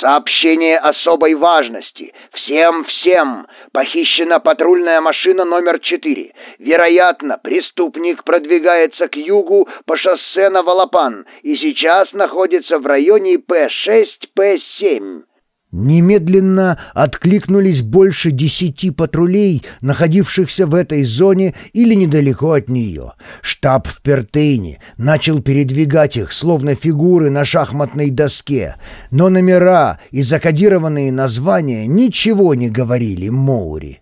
Сообщение особой важности. Всем-всем. Похищена патрульная машина номер 4. Вероятно, преступник продвигается к югу по шоссе на Валапан и сейчас находится в районе П6-П7. Немедленно откликнулись больше десяти патрулей, находившихся в этой зоне или недалеко от нее. Штаб в Пертейне начал передвигать их, словно фигуры на шахматной доске, но номера и закодированные названия ничего не говорили Моури.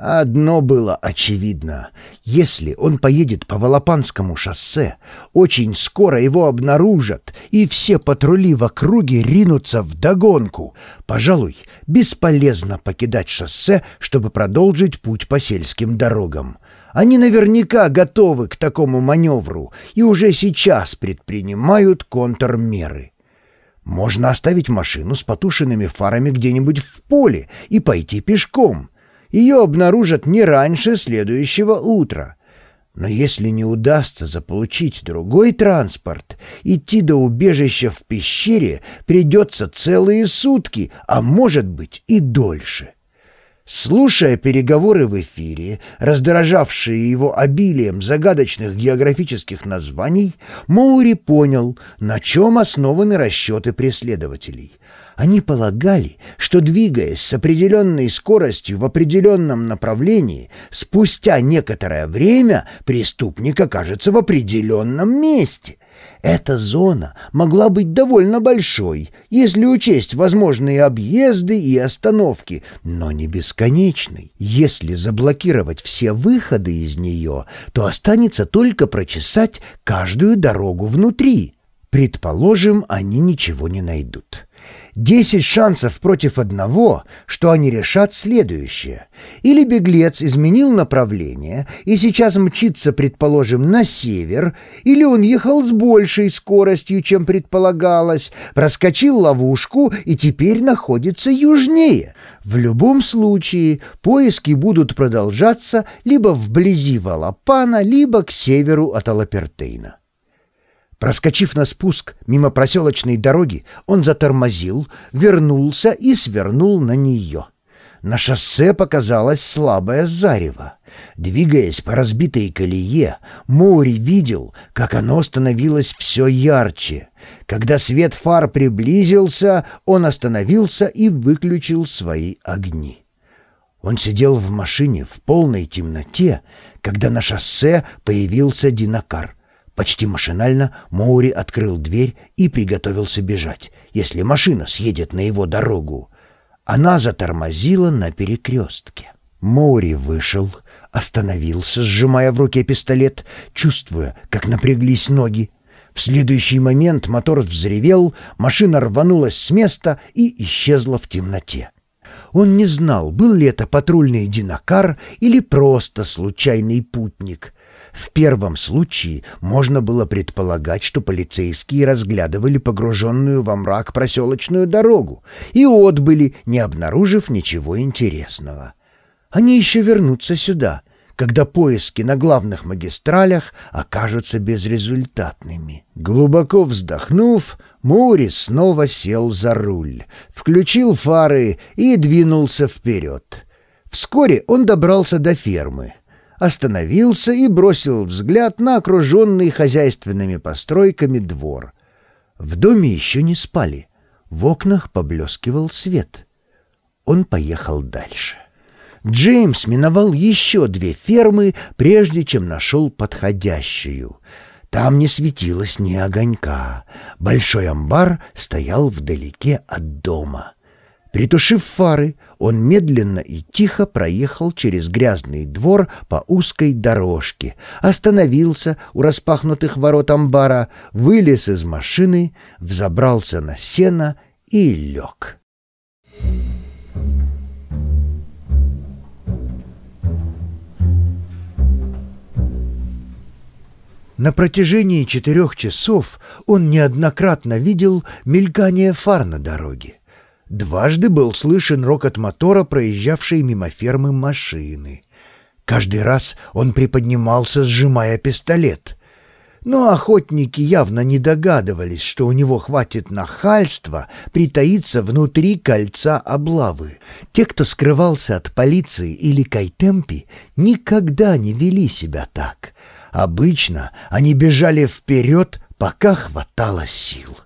Одно было очевидно. Если он поедет по Волопанскому шоссе, очень скоро его обнаружат, и все патрули в округе ринутся в догонку. Пожалуй, бесполезно покидать шоссе, чтобы продолжить путь по сельским дорогам. Они наверняка готовы к такому маневру и уже сейчас предпринимают контрмеры. Можно оставить машину с потушенными фарами где-нибудь в поле и пойти пешком — ее обнаружат не раньше следующего утра. Но если не удастся заполучить другой транспорт, идти до убежища в пещере придется целые сутки, а может быть и дольше. Слушая переговоры в эфире, раздражавшие его обилием загадочных географических названий, Моури понял, на чем основаны расчеты преследователей. Они полагали, что, двигаясь с определенной скоростью в определенном направлении, спустя некоторое время преступник окажется в определенном месте. Эта зона могла быть довольно большой, если учесть возможные объезды и остановки, но не бесконечной. Если заблокировать все выходы из нее, то останется только прочесать каждую дорогу внутри. Предположим, они ничего не найдут. Десять шансов против одного, что они решат следующее. Или беглец изменил направление и сейчас мчится, предположим, на север, или он ехал с большей скоростью, чем предполагалось, проскочил ловушку и теперь находится южнее. В любом случае поиски будут продолжаться либо вблизи Валапана, либо к северу от Алапертейна. Проскочив на спуск мимо проселочной дороги, он затормозил, вернулся и свернул на нее. На шоссе показалось слабое зарево. Двигаясь по разбитой колее, Мори видел, как оно становилось все ярче. Когда свет фар приблизился, он остановился и выключил свои огни. Он сидел в машине в полной темноте, когда на шоссе появился Динакар. Почти машинально Моури открыл дверь и приготовился бежать, если машина съедет на его дорогу. Она затормозила на перекрестке. Моури вышел, остановился, сжимая в руке пистолет, чувствуя, как напряглись ноги. В следующий момент мотор взревел, машина рванулась с места и исчезла в темноте. Он не знал, был ли это патрульный динокар или просто случайный путник — в первом случае можно было предполагать, что полицейские разглядывали погруженную во мрак проселочную дорогу и отбыли, не обнаружив ничего интересного. Они еще вернутся сюда, когда поиски на главных магистралях окажутся безрезультатными. Глубоко вздохнув, Мури снова сел за руль, включил фары и двинулся вперед. Вскоре он добрался до фермы — остановился и бросил взгляд на окруженный хозяйственными постройками двор. В доме еще не спали, в окнах поблескивал свет. Он поехал дальше. Джеймс миновал еще две фермы, прежде чем нашел подходящую. Там не светилось ни огонька. Большой амбар стоял вдалеке от дома. Притушив фары, он медленно и тихо проехал через грязный двор по узкой дорожке, остановился у распахнутых ворот амбара, вылез из машины, взобрался на сено и лег. На протяжении четырех часов он неоднократно видел мелькание фар на дороге. Дважды был слышен рокот мотора, проезжавшей мимо фермы машины. Каждый раз он приподнимался, сжимая пистолет. но охотники явно не догадывались, что у него хватит нахальства притаиться внутри кольца облавы. Те, кто скрывался от полиции или кайтемпи, никогда не вели себя так. Обычно они бежали вперед, пока хватало сил.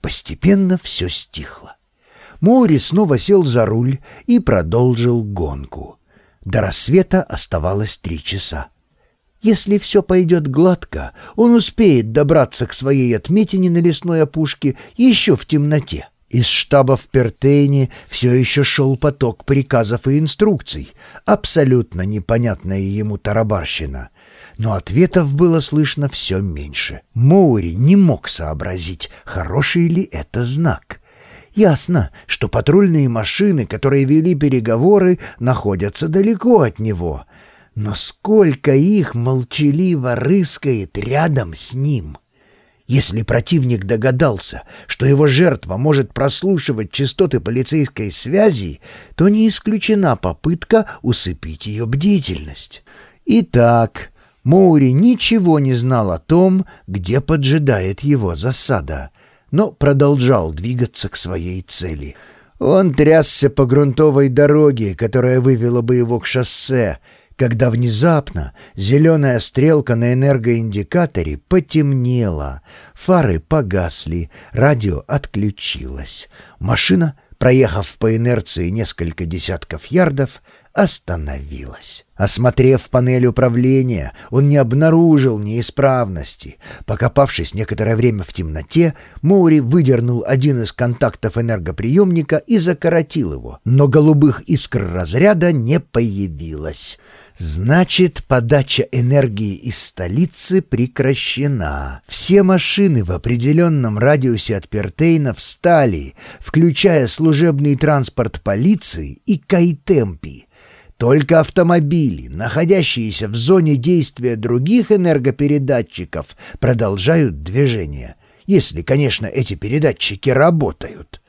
Постепенно все стихло. Мори снова сел за руль и продолжил гонку. До рассвета оставалось три часа. Если все пойдет гладко, он успеет добраться к своей отметине на лесной опушке еще в темноте. Из штаба в Пертейне все еще шел поток приказов и инструкций, абсолютно непонятная ему тарабарщина. Но ответов было слышно все меньше. Моури не мог сообразить, хороший ли это знак. Ясно, что патрульные машины, которые вели переговоры, находятся далеко от него — но сколько их молчаливо рыскает рядом с ним! Если противник догадался, что его жертва может прослушивать частоты полицейской связи, то не исключена попытка усыпить ее бдительность. Итак, Моури ничего не знал о том, где поджидает его засада, но продолжал двигаться к своей цели. Он трясся по грунтовой дороге, которая вывела бы его к шоссе, когда внезапно зеленая стрелка на энергоиндикаторе потемнела, фары погасли, радио отключилось. Машина, проехав по инерции несколько десятков ярдов, остановилась. Осмотрев панель управления, он не обнаружил неисправности. Покопавшись некоторое время в темноте, Моури выдернул один из контактов энергоприемника и закоротил его, но голубых искр разряда не появилось. Значит, подача энергии из столицы прекращена. Все машины в определенном радиусе от Пертейна встали, включая служебный транспорт полиции и Кайтемпи. Только автомобили, находящиеся в зоне действия других энергопередатчиков, продолжают движение. Если, конечно, эти передатчики работают.